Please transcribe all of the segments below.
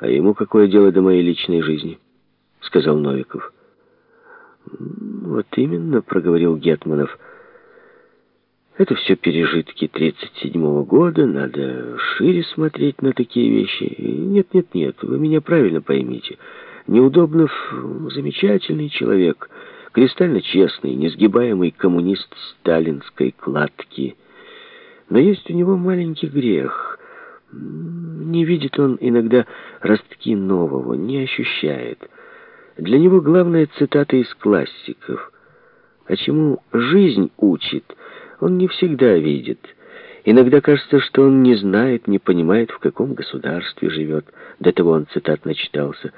«А ему какое дело до моей личной жизни?» — сказал Новиков. «Вот именно», — проговорил Гетманов. «Это все пережитки 37-го года, надо шире смотреть на такие вещи. Нет, нет, нет, вы меня правильно поймите. Неудобнов — замечательный человек, кристально честный, несгибаемый коммунист сталинской кладки. Но есть у него маленький грех. Не видит он иногда ростки нового, не ощущает». Для него главная цитата из классиков. А чему жизнь учит, он не всегда видит. Иногда кажется, что он не знает, не понимает, в каком государстве живет. До того он цитат начитался.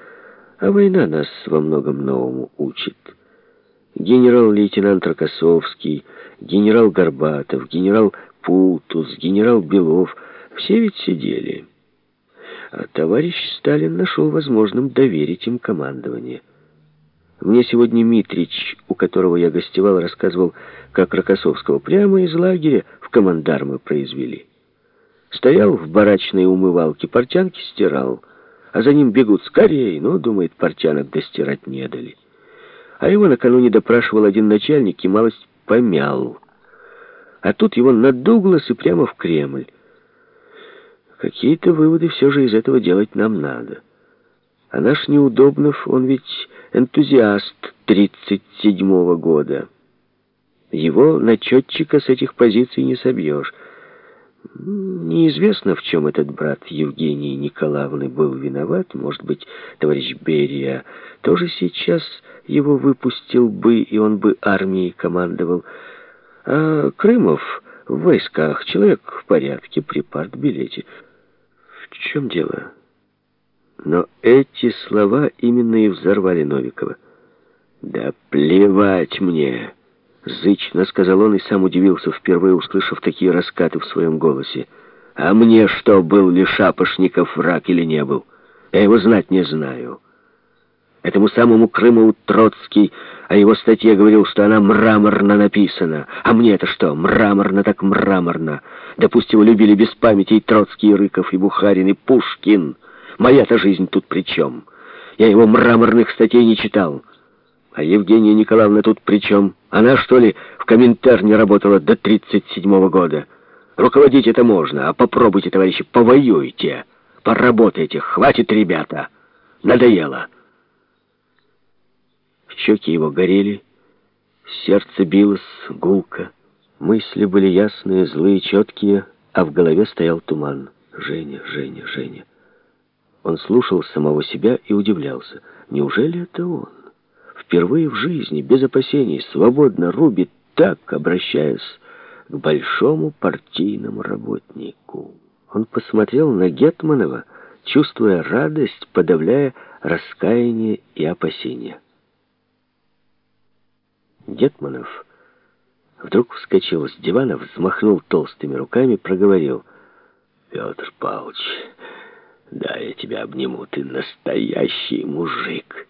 А война нас во многом новому учит. Генерал-лейтенант Рокоссовский, генерал Горбатов, генерал Пултус, генерал Белов — все ведь сидели. А товарищ Сталин нашел возможным доверить им командование. Мне сегодня Митрич, у которого я гостевал, рассказывал, как Рокоссовского прямо из лагеря в командармы произвели. Стоял в барачной умывалке, портянки стирал, а за ним бегут скорее, но, думает, портянок достирать не дали. А его накануне допрашивал один начальник и малость помял. А тут его на Дуглас и прямо в Кремль. Какие-то выводы все же из этого делать нам надо. А наш Неудобнов, он ведь энтузиаст 37-го года. Его начетчика с этих позиций не собьешь. Неизвестно, в чем этот брат Евгении Николаевны был виноват. Может быть, товарищ Берия тоже сейчас его выпустил бы, и он бы армией командовал. А Крымов в войсках, человек в порядке, при партбилете. В чем дело? Но эти слова именно и взорвали Новикова. «Да плевать мне!» Зычно сказал он и сам удивился, впервые услышав такие раскаты в своем голосе. «А мне что, был ли Шапошников враг или не был? Я его знать не знаю». Этому самому Крымову Троцкий о его статье говорил, что она мраморно написана. А мне это что, мраморно так мраморно? Допустим, любили без памяти и Троцкий, и Рыков, и Бухарин, и Пушкин. Моя-то жизнь тут при чем? Я его мраморных статей не читал. А Евгения Николаевна тут при чем? Она, что ли, в Коминтерне работала до 37-го года? Руководить это можно, а попробуйте, товарищи, повоюйте. Поработайте, хватит, ребята. Надоело. Щеки его горели, сердце билось гулко. Мысли были ясные, злые, четкие, а в голове стоял туман. Женя, Женя, Женя. Он слушал самого себя и удивлялся. Неужели это он? Впервые в жизни, без опасений, свободно рубит так, обращаясь к большому партийному работнику. Он посмотрел на Гетманова, чувствуя радость, подавляя раскаяние и опасения. Гетманов вдруг вскочил с дивана, взмахнул толстыми руками, проговорил. «Петр Павлович, да, я тебя обниму, ты настоящий мужик.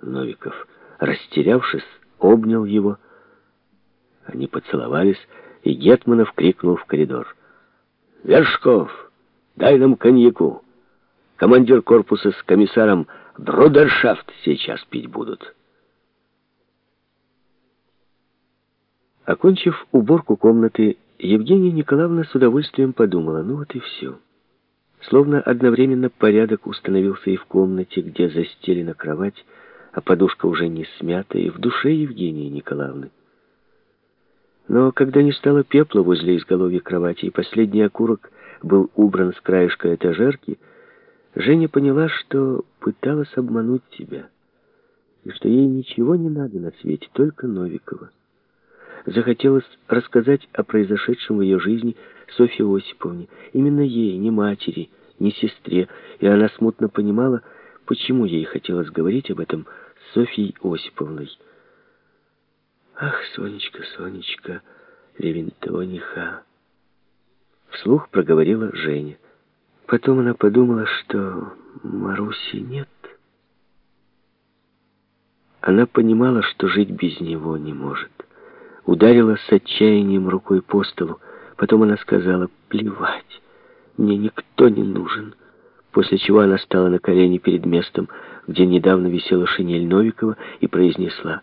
Новиков, растерявшись, обнял его. Они поцеловались, и Гетманов крикнул в коридор. «Вершков, дай нам коньяку. Командир корпуса с комиссаром Брудершафт сейчас пить будут». Окончив уборку комнаты, Евгения Николаевна с удовольствием подумала, ну вот и все. Словно одновременно порядок установился и в комнате, где застелена кровать, а подушка уже не смята, и в душе Евгении Николаевны. Но когда не стало пепла возле изголовья кровати, и последний окурок был убран с краешка этажерки, Женя поняла, что пыталась обмануть себя, и что ей ничего не надо на свете, только Новикова. Захотелось рассказать о произошедшем в ее жизни Софье Осиповне. Именно ей, не матери, не сестре. И она смутно понимала, почему ей хотелось говорить об этом с Софьей Осиповной. «Ах, Сонечка, Сонечка, Левинтониха!» Вслух проговорила Женя. Потом она подумала, что Маруси нет. Она понимала, что жить без него не может ударила с отчаянием рукой по столу. Потом она сказала, плевать, мне никто не нужен. после чего она стала на колени перед местом, где недавно висела шинель Новикова, и произнесла